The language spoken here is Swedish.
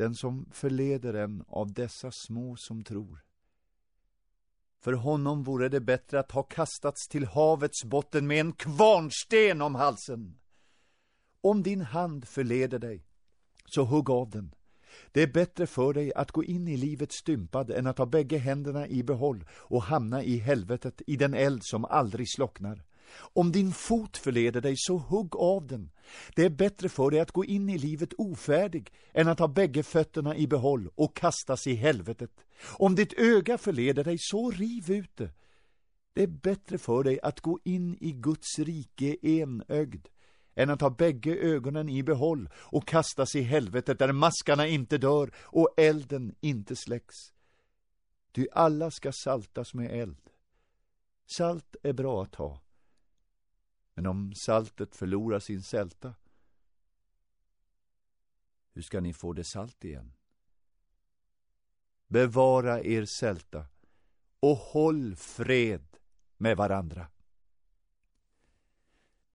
den som förleder en av dessa små som tror. För honom vore det bättre att ha kastats till havets botten med en kvarnsten om halsen. Om din hand förleder dig, så hugg av den. Det är bättre för dig att gå in i livet stympad än att ha bägge händerna i behåll och hamna i helvetet i den eld som aldrig slocknar. Om din fot förleder dig, så hugg av den. Det är bättre för dig att gå in i livet ofärdig än att ha bägge fötterna i behåll och kastas i helvetet. Om ditt öga förleder dig, så riv ut det. Det är bättre för dig att gå in i Guds rike enögd än att ha bägge ögonen i behåll och kastas i helvetet där maskarna inte dör och elden inte släcks. Ty alla ska saltas med eld. Salt är bra att ha. Men om saltet förlorar sin sälta, hur ska ni få det salt igen? Bevara er sälta och håll fred med varandra.